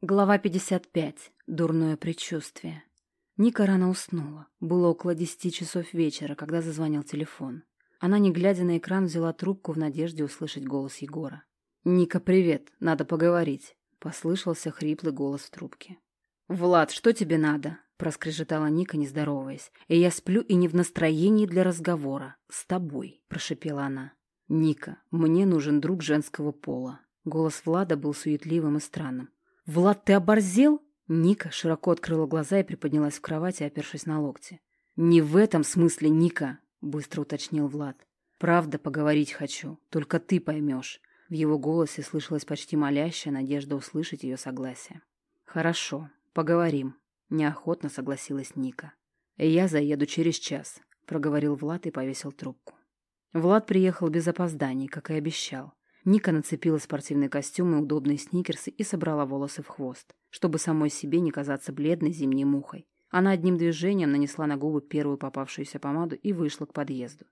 Глава 55. Дурное предчувствие. Ника рано уснула. Было около десяти часов вечера, когда зазвонил телефон. Она, не глядя на экран, взяла трубку в надежде услышать голос Егора. «Ника, привет, надо поговорить», — послышался хриплый голос в трубке. «Влад, что тебе надо?» — проскрежетала Ника, не здороваясь. «И я сплю и не в настроении для разговора. С тобой», — прошепела она. «Ника, мне нужен друг женского пола». Голос Влада был суетливым и странным. «Влад, ты оборзел?» Ника широко открыла глаза и приподнялась в кровати, опершись на локти. «Не в этом смысле, Ника», — быстро уточнил Влад. «Правда, поговорить хочу. Только ты поймешь». В его голосе слышалась почти молящая надежда услышать ее согласие. «Хорошо, поговорим», — неохотно согласилась Ника. «Я заеду через час», — проговорил Влад и повесил трубку. Влад приехал без опозданий, как и обещал. Ника нацепила спортивный костюм и удобные сникерсы и собрала волосы в хвост, чтобы самой себе не казаться бледной зимней мухой. Она одним движением нанесла на губы первую попавшуюся помаду и вышла к подъезду.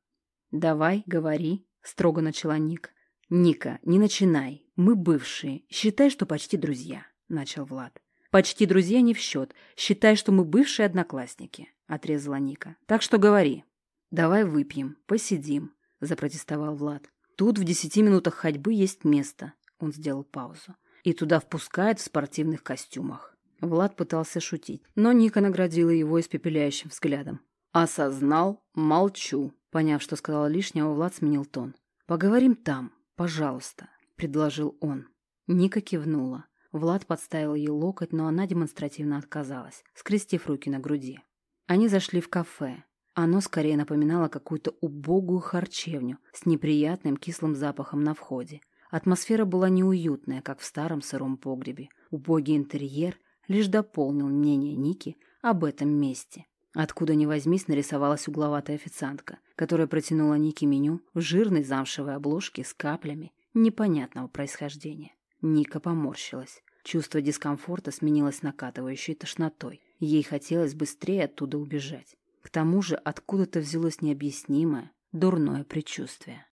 «Давай, говори», — строго начала Ника. «Ника, не начинай. Мы бывшие. Считай, что почти друзья», — начал Влад. «Почти друзья не в счет. Считай, что мы бывшие одноклассники», — отрезала Ника. «Так что говори». «Давай выпьем, посидим», — запротестовал Влад. Тут в десяти минутах ходьбы есть место. Он сделал паузу. И туда впускают в спортивных костюмах. Влад пытался шутить, но Ника наградила его испепеляющим взглядом. «Осознал, молчу». Поняв, что сказала лишнего, Влад сменил тон. «Поговорим там, пожалуйста», — предложил он. Ника кивнула. Влад подставил ей локоть, но она демонстративно отказалась, скрестив руки на груди. Они зашли в кафе. Оно скорее напоминало какую-то убогую харчевню с неприятным кислым запахом на входе. Атмосфера была неуютная, как в старом сыром погребе. Убогий интерьер лишь дополнил мнение Ники об этом месте. Откуда ни возьмись, нарисовалась угловатая официантка, которая протянула Нике меню в жирной замшевой обложке с каплями непонятного происхождения. Ника поморщилась. Чувство дискомфорта сменилось накатывающей тошнотой. Ей хотелось быстрее оттуда убежать. К тому же откуда-то взялось необъяснимое, дурное предчувствие.